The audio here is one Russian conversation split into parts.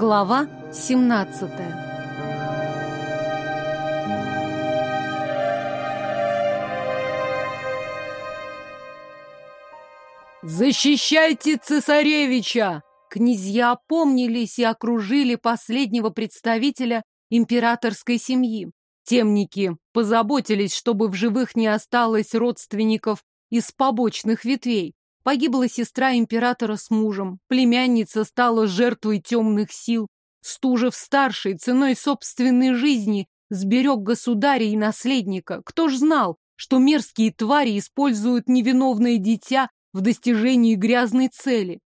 Глава 17 «Защищайте цесаревича!» Князья опомнились и окружили последнего представителя императорской семьи. Темники позаботились, чтобы в живых не осталось родственников из побочных ветвей. Погибла сестра императора с мужем, племянница стала жертвой темных сил. Стужев-старший ценой собственной жизни сберег государя и наследника. Кто ж знал, что мерзкие твари используют невиновное дитя в достижении грязной цели?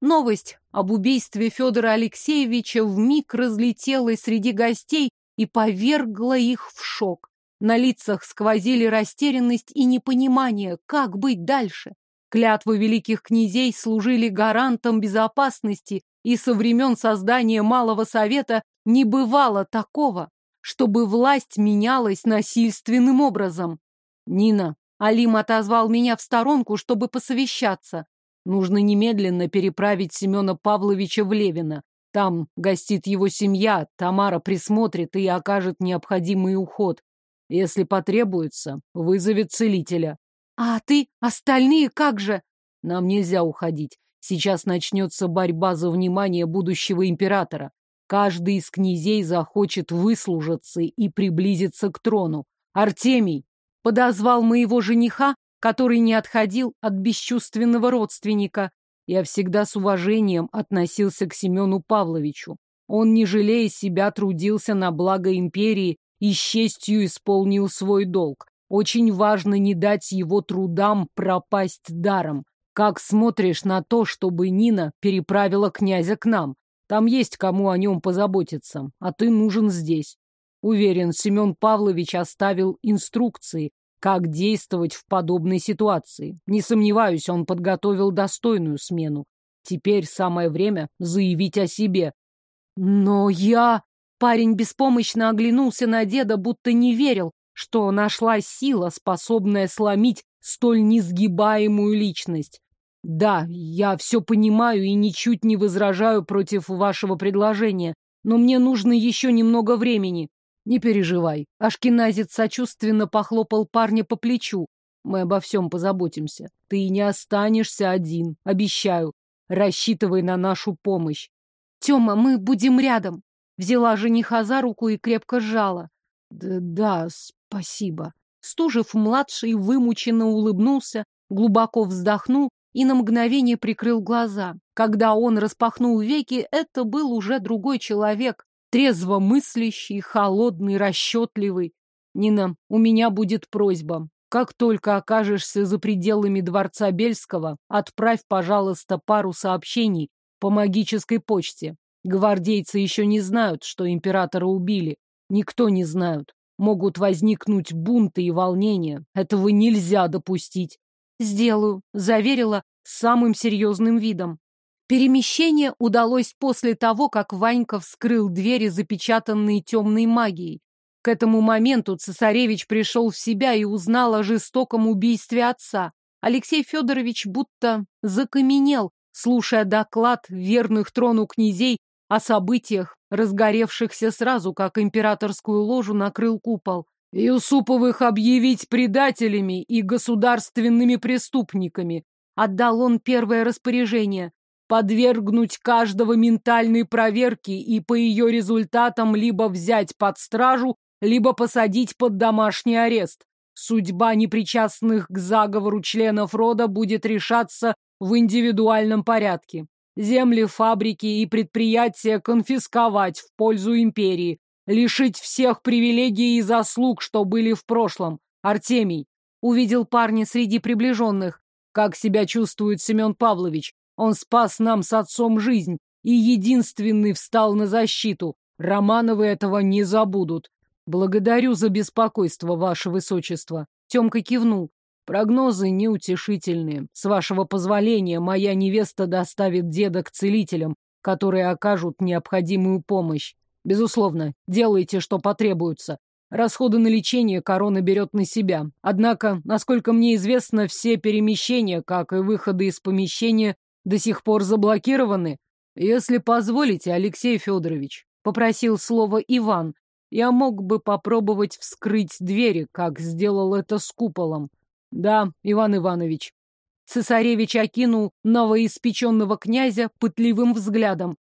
Новость об убийстве Федора Алексеевича вмиг разлетелась среди гостей и повергла их в шок. На лицах сквозили растерянность и непонимание, как быть дальше. Клятвы великих князей служили гарантом безопасности, и со времен создания Малого Совета не бывало такого, чтобы власть менялась насильственным образом. «Нина», — Алим отозвал меня в сторонку, чтобы посовещаться. «Нужно немедленно переправить Семена Павловича в Левино. Там гостит его семья, Тамара присмотрит и окажет необходимый уход. Если потребуется, вызовет целителя. «А ты? Остальные как же?» «Нам нельзя уходить. Сейчас начнется борьба за внимание будущего императора. Каждый из князей захочет выслужиться и приблизиться к трону. Артемий подозвал моего жениха, который не отходил от бесчувственного родственника. Я всегда с уважением относился к Семену Павловичу. Он, не жалея себя, трудился на благо империи и с честью исполнил свой долг. Очень важно не дать его трудам пропасть даром. Как смотришь на то, чтобы Нина переправила князя к нам? Там есть кому о нем позаботиться, а ты нужен здесь. Уверен, Семен Павлович оставил инструкции, как действовать в подобной ситуации. Не сомневаюсь, он подготовил достойную смену. Теперь самое время заявить о себе. Но я... Парень беспомощно оглянулся на деда, будто не верил, что нашла сила, способная сломить столь несгибаемую личность. Да, я все понимаю и ничуть не возражаю против вашего предложения, но мне нужно еще немного времени. Не переживай. Ашкеназец сочувственно похлопал парня по плечу. Мы обо всем позаботимся. Ты не останешься один, обещаю. Рассчитывай на нашу помощь. Тёма, мы будем рядом. Взяла жениха за руку и крепко сжала. Да, да, спасибо. Стужев-младший вымученно улыбнулся, глубоко вздохнул и на мгновение прикрыл глаза. Когда он распахнул веки, это был уже другой человек, трезво мыслящий, холодный, расчетливый. Нина, у меня будет просьба. Как только окажешься за пределами дворца Бельского, отправь, пожалуйста, пару сообщений по магической почте. Гвардейцы еще не знают, что императора убили. Никто не знает. Могут возникнуть бунты и волнения. Этого нельзя допустить. Сделаю, заверила самым серьезным видом. Перемещение удалось после того, как Ванька вскрыл двери, запечатанные темной магией. К этому моменту цесаревич пришел в себя и узнал о жестоком убийстве отца. Алексей Федорович будто закаменел, слушая доклад верных трону князей о событиях, разгоревшихся сразу, как императорскую ложу накрыл купол. «Юсуповых объявить предателями и государственными преступниками», отдал он первое распоряжение. Подвергнуть каждого ментальной проверке и по ее результатам либо взять под стражу, либо посадить под домашний арест. Судьба непричастных к заговору членов рода будет решаться в индивидуальном порядке земли, фабрики и предприятия конфисковать в пользу империи, лишить всех привилегий и заслуг, что были в прошлом. Артемий увидел парня среди приближенных. Как себя чувствует Семен Павлович? Он спас нам с отцом жизнь и единственный встал на защиту. Романовы этого не забудут. Благодарю за беспокойство, ваше высочество. Темка кивнул. Прогнозы неутешительные. С вашего позволения, моя невеста доставит деда к целителям, которые окажут необходимую помощь. Безусловно, делайте, что потребуется. Расходы на лечение корона берет на себя. Однако, насколько мне известно, все перемещения, как и выходы из помещения, до сих пор заблокированы. Если позволите, Алексей Федорович, попросил слово Иван, я мог бы попробовать вскрыть двери, как сделал это с куполом. Да, Иван Иванович. Цесаревич окинул новоиспеченного князя пытливым взглядом.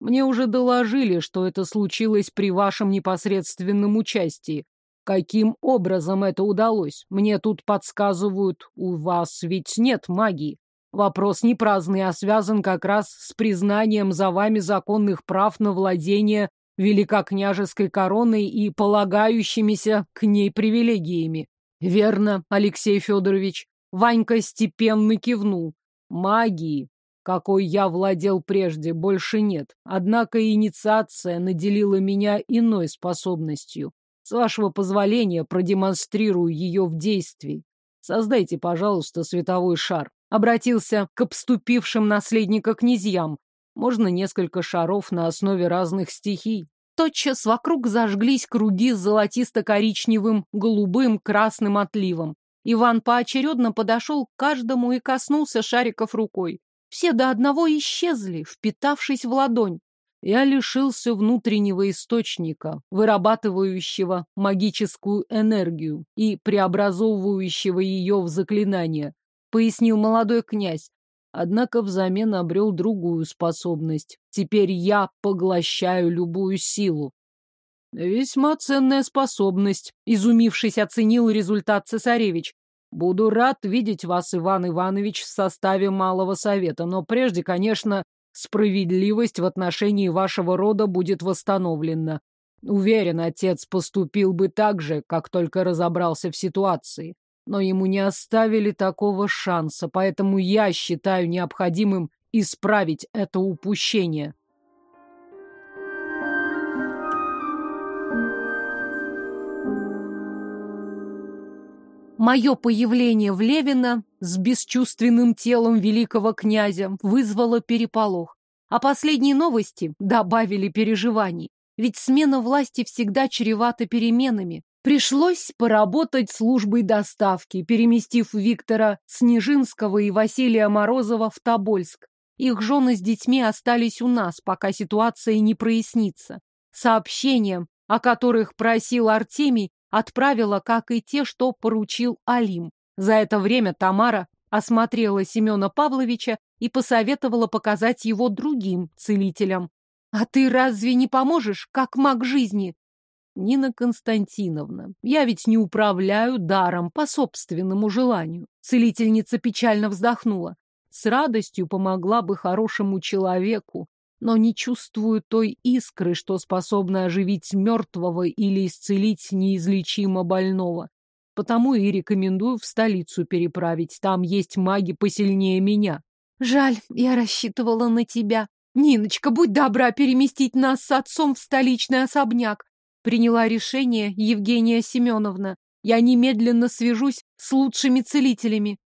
Мне уже доложили, что это случилось при вашем непосредственном участии. Каким образом это удалось? Мне тут подсказывают, у вас ведь нет магии. Вопрос не праздный, а связан как раз с признанием за вами законных прав на владение великокняжеской короной и полагающимися к ней привилегиями. Верно, Алексей Федорович. Ванька степенно кивнул. Магии, какой я владел прежде, больше нет. Однако инициация наделила меня иной способностью. С вашего позволения продемонстрирую ее в действии. Создайте, пожалуйста, световой шар. Обратился к обступившим наследника князьям. Можно несколько шаров на основе разных стихий. Тотчас вокруг зажглись круги с золотисто-коричневым, голубым, красным отливом. Иван поочередно подошел к каждому и коснулся шариков рукой. Все до одного исчезли, впитавшись в ладонь. Я лишился внутреннего источника, вырабатывающего магическую энергию и преобразовывающего ее в заклинание, пояснил молодой князь. Однако взамен обрел другую способность. Теперь я поглощаю любую силу. Весьма ценная способность, изумившись, оценил результат цесаревич. Буду рад видеть вас, Иван Иванович, в составе Малого Совета, но прежде, конечно, справедливость в отношении вашего рода будет восстановлена. Уверен, отец поступил бы так же, как только разобрался в ситуации. Но ему не оставили такого шанса, поэтому я считаю необходимым исправить это упущение. Мое появление в Левино с бесчувственным телом великого князя вызвало переполох. А последние новости добавили переживаний. Ведь смена власти всегда чревата переменами. Пришлось поработать службой доставки, переместив Виктора Снежинского и Василия Морозова в Тобольск. Их жены с детьми остались у нас, пока ситуация не прояснится. Сообщения, о которых просил Артемий, отправила, как и те, что поручил Алим. За это время Тамара осмотрела Семена Павловича и посоветовала показать его другим целителям. «А ты разве не поможешь, как маг жизни?» «Нина Константиновна, я ведь не управляю даром по собственному желанию». Целительница печально вздохнула. «С радостью помогла бы хорошему человеку, но не чувствую той искры, что способна оживить мертвого или исцелить неизлечимо больного. Потому и рекомендую в столицу переправить. Там есть маги посильнее меня. Жаль, я рассчитывала на тебя. Ниночка, будь добра переместить нас с отцом в столичный особняк. Приняла решение Евгения Семеновна. Я немедленно свяжусь с лучшими целителями.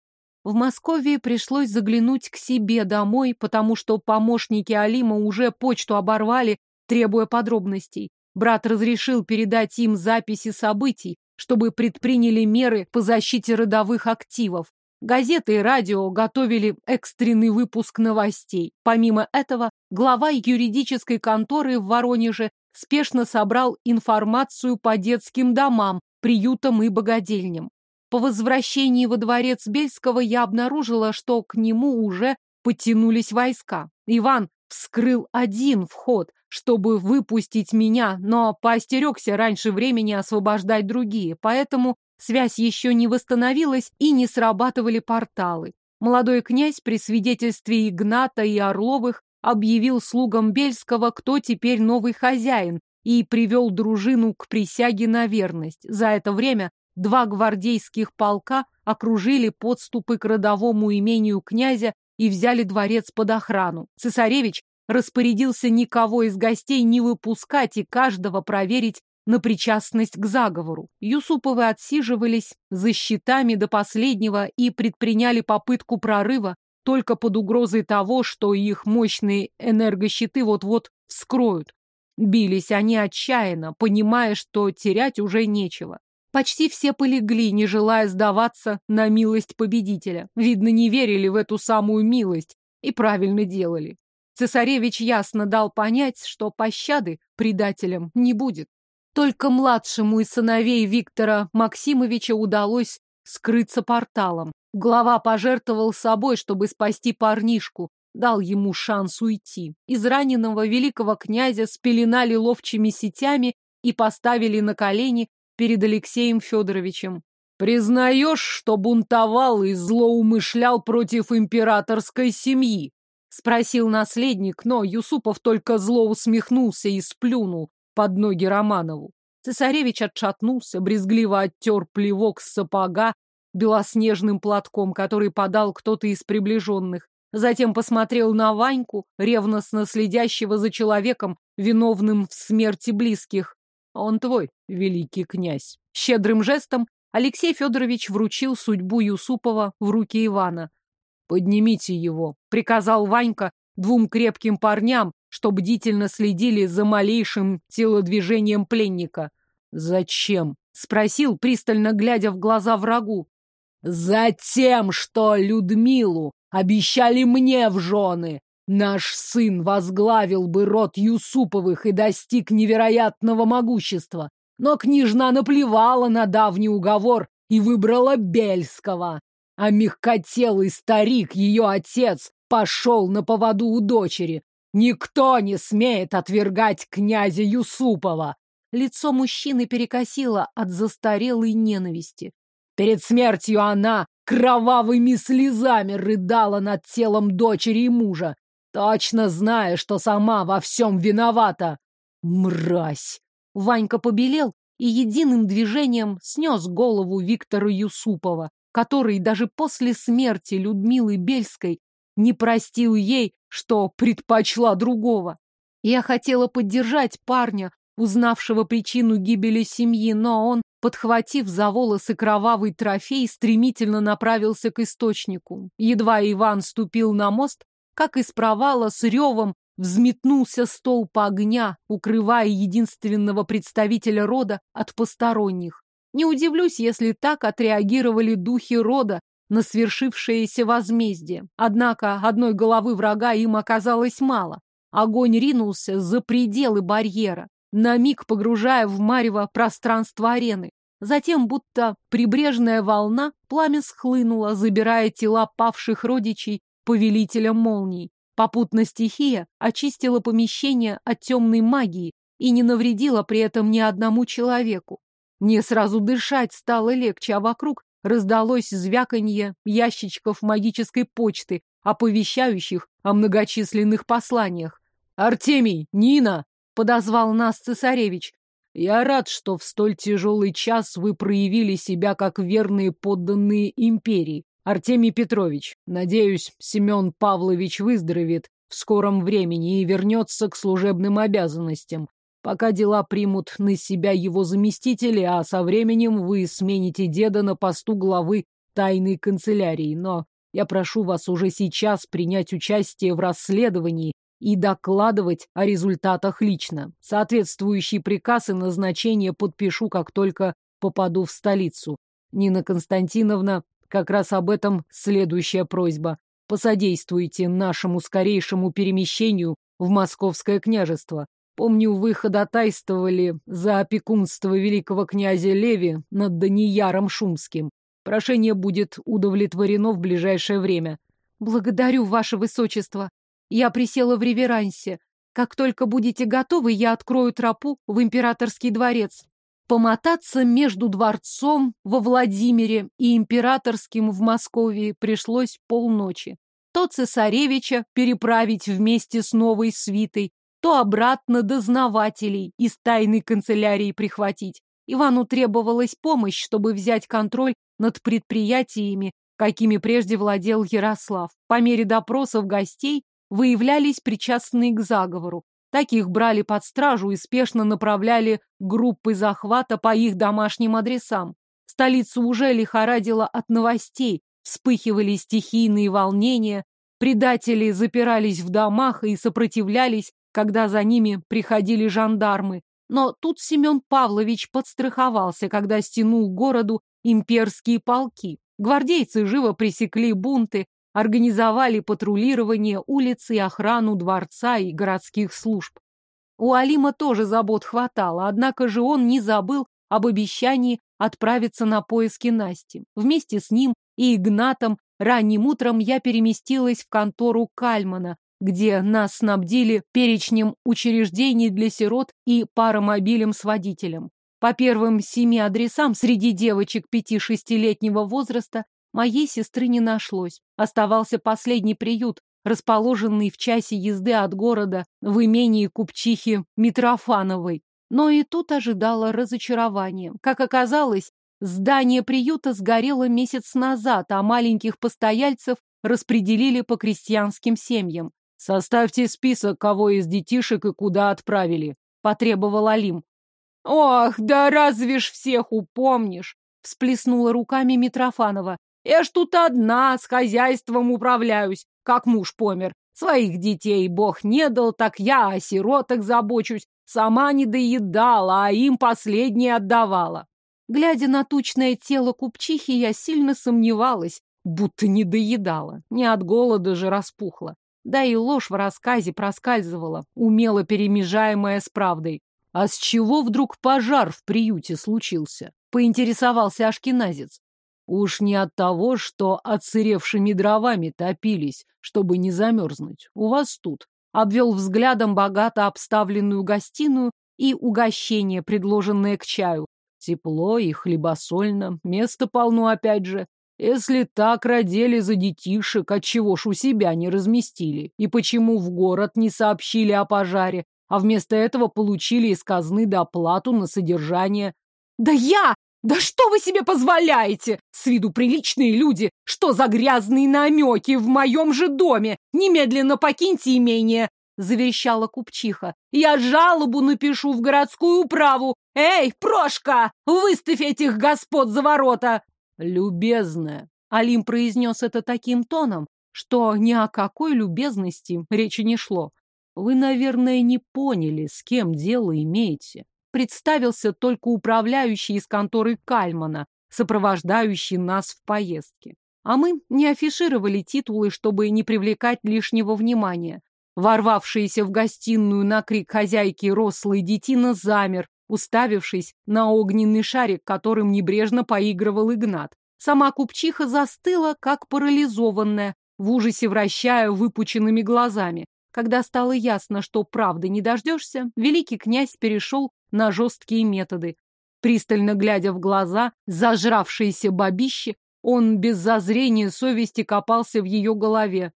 В Москве пришлось заглянуть к себе домой, потому что помощники Алима уже почту оборвали, требуя подробностей. Брат разрешил передать им записи событий, чтобы предприняли меры по защите родовых активов. Газеты и радио готовили экстренный выпуск новостей. Помимо этого, глава юридической конторы в Воронеже спешно собрал информацию по детским домам, приютам и богадельням. По возвращении во дворец Бельского я обнаружила, что к нему уже потянулись войска. Иван вскрыл один вход, чтобы выпустить меня, но поостерегся раньше времени освобождать другие, поэтому связь еще не восстановилась и не срабатывали порталы. Молодой князь при свидетельстве Игната и Орловых объявил слугам Бельского, кто теперь новый хозяин, и привел дружину к присяге на верность. За это время Два гвардейских полка окружили подступы к родовому имению князя и взяли дворец под охрану. Цесаревич распорядился никого из гостей не выпускать и каждого проверить на причастность к заговору. Юсуповы отсиживались за щитами до последнего и предприняли попытку прорыва только под угрозой того, что их мощные энергощиты вот-вот вскроют. Бились они отчаянно, понимая, что терять уже нечего. Почти все полегли, не желая сдаваться на милость победителя. Видно, не верили в эту самую милость и правильно делали. Цесаревич ясно дал понять, что пощады предателям не будет. Только младшему из сыновей Виктора Максимовича удалось скрыться порталом. Глава пожертвовал собой, чтобы спасти парнишку, дал ему шанс уйти. Из раненого великого князя спеленали ловчими сетями и поставили на колени перед Алексеем Федоровичем. «Признаешь, что бунтовал и злоумышлял против императорской семьи?» — спросил наследник, но Юсупов только зло усмехнулся и сплюнул под ноги Романову. Цесаревич отшатнулся, брезгливо оттер плевок с сапога белоснежным платком, который подал кто-то из приближенных. Затем посмотрел на Ваньку, ревностно следящего за человеком, виновным в смерти близких. Он твой, великий князь. Щедрым жестом Алексей Федорович вручил судьбу Юсупова в руки Ивана. «Поднимите его», — приказал Ванька двум крепким парням, что бдительно следили за малейшим телодвижением пленника. «Зачем?» — спросил, пристально глядя в глаза врагу. «Затем, что Людмилу обещали мне в жены. Наш сын возглавил бы род Юсуповых и достиг невероятного могущества. Но княжна наплевала на давний уговор и выбрала Бельского. А мягкотелый старик, ее отец, пошел на поводу у дочери. Никто не смеет отвергать князя Юсупова. Лицо мужчины перекосило от застарелой ненависти. Перед смертью она кровавыми слезами рыдала над телом дочери и мужа, точно зная, что сама во всем виновата. Мразь! Ванька побелел и единым движением снес голову Виктора Юсупова, который даже после смерти Людмилы Бельской не простил ей, что предпочла другого. Я хотела поддержать парня, узнавшего причину гибели семьи, но он подхватив за волосы кровавый трофей, стремительно направился к источнику. Едва Иван ступил на мост, как из провала с ревом взметнулся столб огня, укрывая единственного представителя рода от посторонних. Не удивлюсь, если так отреагировали духи рода на свершившееся возмездие. Однако одной головы врага им оказалось мало. Огонь ринулся за пределы барьера на миг погружая в марево пространство арены. Затем, будто прибрежная волна, пламя схлынуло, забирая тела павших родичей повелителя молний. Попутно стихия очистила помещение от темной магии и не навредила при этом ни одному человеку. Мне сразу дышать стало легче, а вокруг раздалось звяканье ящичков магической почты, оповещающих о многочисленных посланиях. «Артемий! Нина!» подозвал нас цесаревич. Я рад, что в столь тяжелый час вы проявили себя как верные подданные империи. Артемий Петрович, надеюсь, Семен Павлович выздоровеет в скором времени и вернется к служебным обязанностям. Пока дела примут на себя его заместители, а со временем вы смените деда на посту главы тайной канцелярии. Но я прошу вас уже сейчас принять участие в расследовании и докладывать о результатах лично. Соответствующий приказ и назначение подпишу, как только попаду в столицу. Нина Константиновна, как раз об этом следующая просьба. Посодействуйте нашему скорейшему перемещению в Московское княжество. Помню, вы ходатайствовали за опекунство великого князя Леви над Данияром Шумским. Прошение будет удовлетворено в ближайшее время. Благодарю, ваше высочество. Я присела в реверансе. Как только будете готовы, я открою тропу в императорский дворец. Помотаться между дворцом во Владимире и императорским в Москве пришлось полночи. То цесаревича переправить вместе с новой свитой, то обратно дознавателей из тайной канцелярии прихватить. Ивану требовалась помощь, чтобы взять контроль над предприятиями, какими прежде владел Ярослав. По мере допросов гостей выявлялись причастные к заговору. Таких брали под стражу и спешно направляли группы захвата по их домашним адресам. Столицу уже лихорадило от новостей, вспыхивали стихийные волнения, предатели запирались в домах и сопротивлялись, когда за ними приходили жандармы. Но тут Семен Павлович подстраховался, когда стянул городу имперские полки. Гвардейцы живо пресекли бунты, организовали патрулирование улиц и охрану дворца и городских служб. У Алима тоже забот хватало, однако же он не забыл об обещании отправиться на поиски Насти. Вместе с ним и Игнатом ранним утром я переместилась в контору Кальмана, где нас снабдили перечнем учреждений для сирот и паромобилем с водителем. По первым семи адресам среди девочек пяти-шестилетнего возраста моей сестры не нашлось. Оставался последний приют, расположенный в часе езды от города в имении купчихи Митрофановой. Но и тут ожидала разочарование. Как оказалось, здание приюта сгорело месяц назад, а маленьких постояльцев распределили по крестьянским семьям. «Составьте список, кого из детишек и куда отправили», — потребовал Алим. «Ох, да разве ж всех упомнишь!» — всплеснула руками Митрофанова. «Я ж тут одна, с хозяйством управляюсь, как муж помер. Своих детей бог не дал, так я о сиротах забочусь. Сама не доедала, а им последнее отдавала». Глядя на тучное тело купчихи, я сильно сомневалась, будто не доедала. Не от голода же распухла. Да и ложь в рассказе проскальзывала, умело перемежаемая с правдой. А с чего вдруг пожар в приюте случился? Поинтересовался ашкеназец. Уж не от того, что отсыревшими дровами топились, чтобы не замерзнуть. У вас тут. Обвел взглядом богато обставленную гостиную и угощение, предложенное к чаю. Тепло и хлебосольно, место полно опять же. Если так родили за детишек, отчего ж у себя не разместили? И почему в город не сообщили о пожаре? а вместо этого получили из казны доплату на содержание. «Да я! Да что вы себе позволяете? С виду приличные люди! Что за грязные намеки в моем же доме? Немедленно покиньте имение!» — заверещала купчиха. «Я жалобу напишу в городскую управу! Эй, Прошка, выставь этих господ за ворота!» «Любезная!» — Алим произнес это таким тоном, что ни о какой любезности речи не шло. Вы, наверное, не поняли, с кем дело имеете. Представился только управляющий из конторы Кальмана, сопровождающий нас в поездке. А мы не афишировали титулы, чтобы не привлекать лишнего внимания. Ворвавшийся в гостиную на крик хозяйки рослый детина замер, уставившись на огненный шарик, которым небрежно поигрывал Игнат. Сама купчиха застыла, как парализованная, в ужасе вращая выпученными глазами. Когда стало ясно, что правды не дождешься, великий князь перешел на жесткие методы. Пристально глядя в глаза зажравшейся бабище, он без зазрения совести копался в ее голове.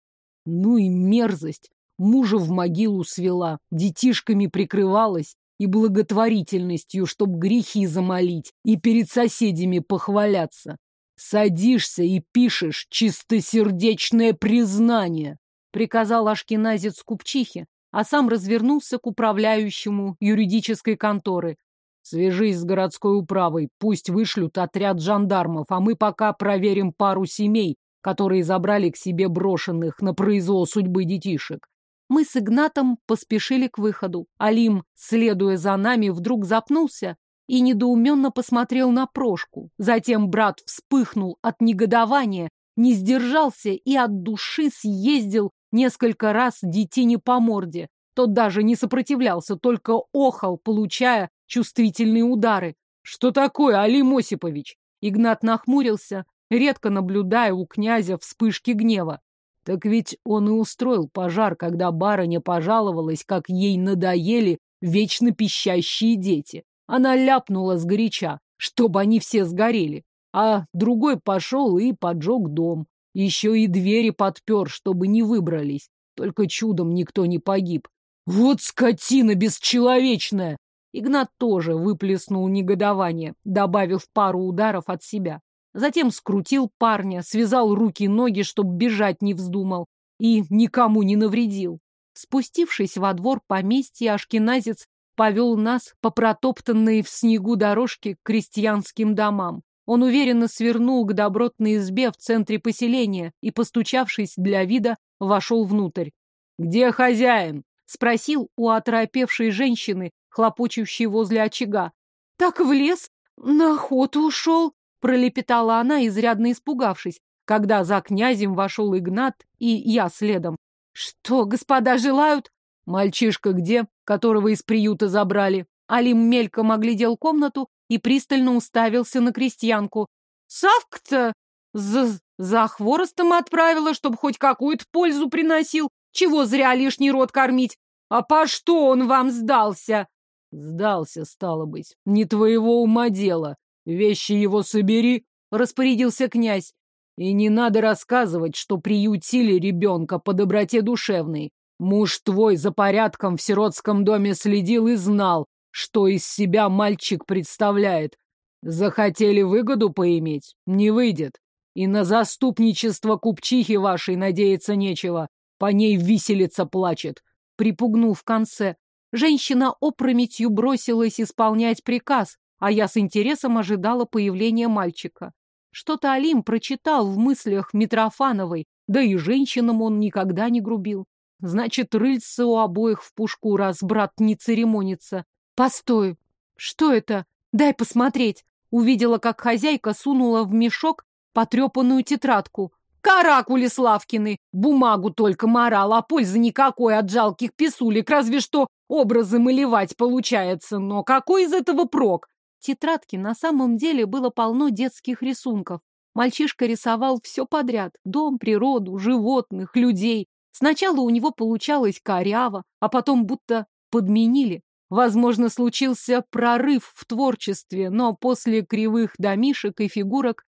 Ну и мерзость! Мужа в могилу свела, детишками прикрывалась и благотворительностью, чтоб грехи замолить и перед соседями похваляться. Садишься и пишешь чистосердечное признание приказал ашкеназец купчихе, а сам развернулся к управляющему юридической конторы. Свяжись с городской управой, пусть вышлют отряд жандармов, а мы пока проверим пару семей, которые забрали к себе брошенных на произвол судьбы детишек. Мы с Игнатом поспешили к выходу. Алим, следуя за нами, вдруг запнулся и недоуменно посмотрел на Прошку. Затем брат вспыхнул от негодования, не сдержался и от души съездил несколько раз детине по морде. Тот даже не сопротивлялся, только охал, получая чувствительные удары. «Что такое, Алим Осипович?» Игнат нахмурился, редко наблюдая у князя вспышки гнева. Так ведь он и устроил пожар, когда барыня пожаловалась, как ей надоели вечно пищащие дети. Она ляпнула сгоряча, чтобы они все сгорели. А другой пошел и поджег дом. Еще и двери подпер, чтобы не выбрались. Только чудом никто не погиб. Вот скотина бесчеловечная! Игнат тоже выплеснул негодование, добавив пару ударов от себя. Затем скрутил парня, связал руки и ноги, чтобы бежать не вздумал, и никому не навредил. Спустившись во двор поместья, ашкеназец повел нас по протоптанной в снегу дорожке к крестьянским домам. Он уверенно свернул к добротной избе в центре поселения и, постучавшись для вида, вошел внутрь. «Где хозяин?» — спросил у оторопевшей женщины, хлопочущей возле очага. «Так в лес, на охоту ушел», — пролепетала она, изрядно испугавшись. когда за князем вошел Игнат и я следом. Что, господа желают? Мальчишка где, которого из приюта забрали? Алим мельком оглядел комнату и пристально уставился на крестьянку. Савка-то за, за хворостом отправила, чтобы хоть какую-то пользу приносил. Чего зря лишний рот кормить? А по что он вам сдался? Сдался, стало быть. Не твоего ума дело. Вещи его собери, распорядился князь. И не надо рассказывать, что приютили ребенка по доброте душевной. Муж твой за порядком в сиротском доме следил и знал, что из себя мальчик представляет. Захотели выгоду поиметь? Не выйдет. И на заступничество купчихи вашей надеяться нечего. По ней виселица плачет. Припугнул в конце. Женщина опрометью бросилась исполнять приказ, а я с интересом ожидала появления мальчика. Что-то Алим прочитал в мыслях Митрофановой, да и женщинам он никогда не грубил. Значит, рыльца у обоих в пушку, раз брат не церемонится. Постой, что это? Дай посмотреть. Увидела, как хозяйка сунула в мешок потрепанную тетрадку. Каракули Славкины! Бумагу только морал, а пользы никакой от жалких писулек, разве что образы малевать получается. Но какой из этого прок? Тетрадки на самом деле было полно детских рисунков. Мальчишка рисовал все подряд. Дом, природу, животных, людей. Сначала у него получалось коряво, а потом будто подменили. Возможно, случился прорыв в творчестве, но после кривых домишек и фигурок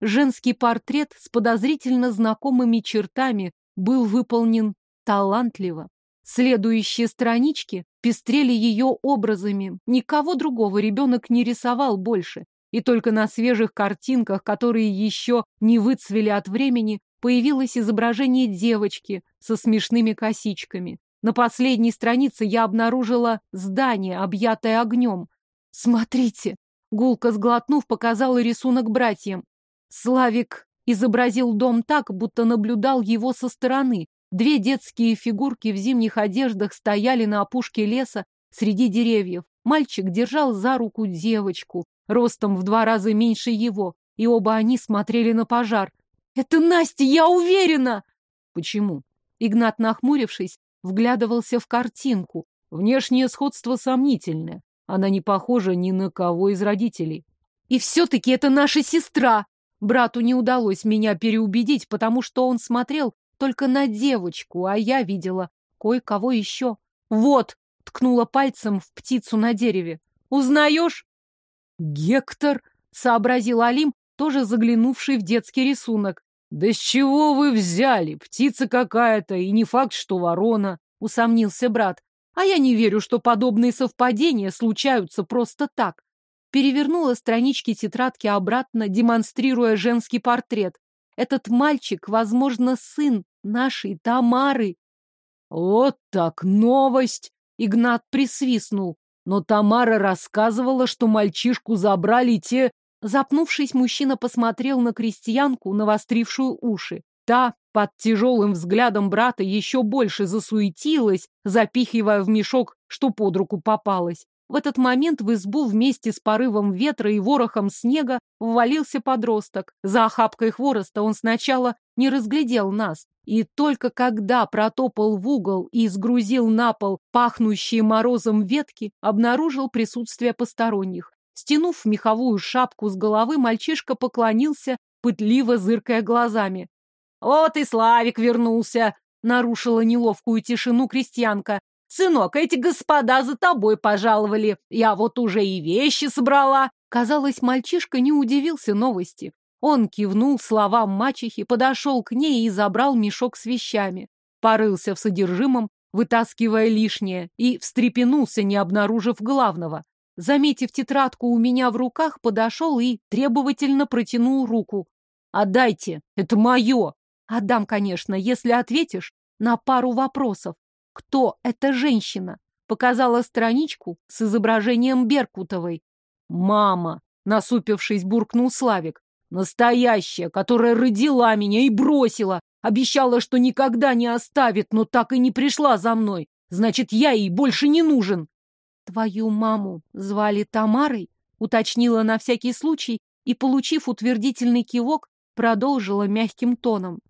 женский портрет с подозрительно знакомыми чертами был выполнен талантливо. Следующие странички пестрели ее образами. Никого другого ребенок не рисовал больше. И только на свежих картинках, которые еще не выцвели от времени, появилось изображение девочки со смешными косичками. На последней странице я обнаружила здание, объятое огнем. «Смотрите!» — гулко сглотнув, показала рисунок братьям. Славик изобразил дом так, будто наблюдал его со стороны, Две детские фигурки в зимних одеждах стояли на опушке леса среди деревьев. Мальчик держал за руку девочку, ростом в два раза меньше его, и оба они смотрели на пожар. «Это Настя, я уверена!» «Почему?» Игнат, нахмурившись, вглядывался в картинку. Внешнее сходство сомнительное. Она не похожа ни на кого из родителей. «И все-таки это наша сестра!» Брату не удалось меня переубедить, потому что он смотрел только на девочку, а я видела кое-кого еще. Вот, ткнула пальцем в птицу на дереве. Узнаешь? Гектор, сообразил Алим, тоже заглянувший в детский рисунок. Да с чего вы взяли? Птица какая-то, и не факт, что ворона, усомнился брат. А я не верю, что подобные совпадения случаются просто так. Перевернула странички тетрадки обратно, демонстрируя женский портрет. Этот мальчик, возможно, сын нашей Тамары. Вот так новость! Игнат присвистнул. Но Тамара рассказывала, что мальчишку забрали те... Запнувшись, мужчина посмотрел на крестьянку, навострившую уши. Та, под тяжелым взглядом брата, еще больше засуетилась, запихивая в мешок, что под руку попалось. В этот момент в избу вместе с порывом ветра и ворохом снега ввалился подросток. За охапкой хвороста он сначала не разглядел нас, и только когда протопал в угол и сгрузил на пол пахнущие морозом ветки, обнаружил присутствие посторонних. Стянув меховую шапку с головы, мальчишка поклонился, пытливо зыркая глазами. «Вот и Славик вернулся!» — нарушила неловкую тишину крестьянка. «Сынок, эти господа за тобой пожаловали. Я вот уже и вещи собрала». Казалось, мальчишка не удивился новости. Он кивнул словам мачехи, подошел к ней и забрал мешок с вещами. Порылся в содержимом, вытаскивая лишнее, и встрепенулся, не обнаружив главного. Заметив тетрадку у меня в руках, подошел и требовательно протянул руку. «Отдайте, это мое!» «Отдам, конечно, если ответишь на пару вопросов кто эта женщина. Показала страничку с изображением Беркутовой. «Мама!» — насупившись, буркнул Славик. «Настоящая, которая родила меня и бросила. Обещала, что никогда не оставит, но так и не пришла за мной. Значит, я ей больше не нужен». «Твою маму звали Тамарой?» — уточнила на всякий случай и, получив утвердительный кивок, продолжила мягким тоном.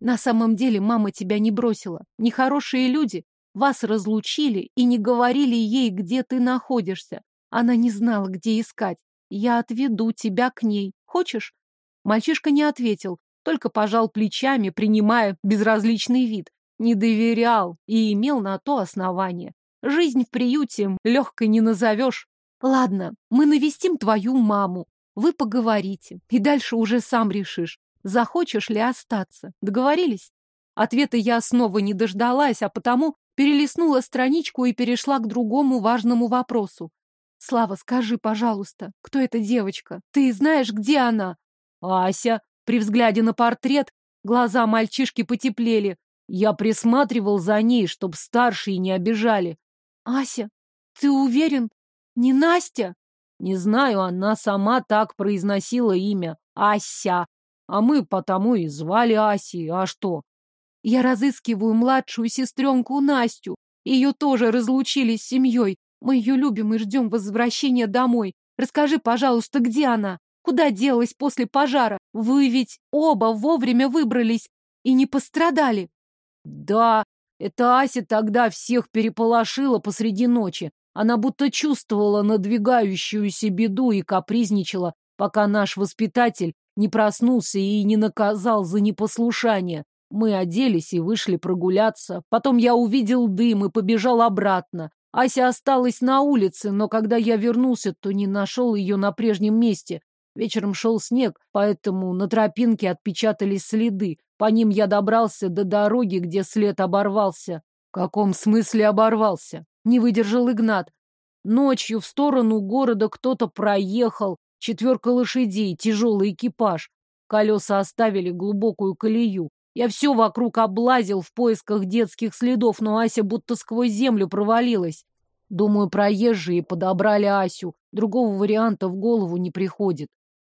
На самом деле мама тебя не бросила. Нехорошие люди вас разлучили и не говорили ей, где ты находишься. Она не знала, где искать. Я отведу тебя к ней. Хочешь? Мальчишка не ответил, только пожал плечами, принимая безразличный вид. Не доверял и имел на то основание. Жизнь в приюте легкой не назовешь. Ладно, мы навестим твою маму. Вы поговорите, и дальше уже сам решишь, захочешь ли остаться. Договорились? Ответа я снова не дождалась, а потому перелистнула страничку и перешла к другому важному вопросу. Слава, скажи, пожалуйста, кто эта девочка? Ты знаешь, где она? Ася. При взгляде на портрет глаза мальчишки потеплели. Я присматривал за ней, чтоб старшие не обижали. Ася, ты уверен? Не Настя? Не знаю, она сама так произносила имя. Ася. А мы потому и звали Аси. А что? Я разыскиваю младшую сестренку Настю. Ее тоже разлучили с семьей. Мы ее любим и ждем возвращения домой. Расскажи, пожалуйста, где она? Куда делась после пожара? Вы ведь оба вовремя выбрались и не пострадали. Да, это Ася тогда всех переполошила посреди ночи. Она будто чувствовала надвигающуюся беду и капризничала, пока наш воспитатель не проснулся и не наказал за непослушание. Мы оделись и вышли прогуляться. Потом я увидел дым и побежал обратно. Ася осталась на улице, но когда я вернулся, то не нашел ее на прежнем месте. Вечером шел снег, поэтому на тропинке отпечатались следы. По ним я добрался до дороги, где след оборвался. В каком смысле оборвался? Не выдержал Игнат. Ночью в сторону города кто-то проехал. Четверка лошадей, тяжелый экипаж. Колеса оставили глубокую колею. Я все вокруг облазил в поисках детских следов, но Ася будто сквозь землю провалилась. Думаю, проезжие подобрали Асю. Другого варианта в голову не приходит.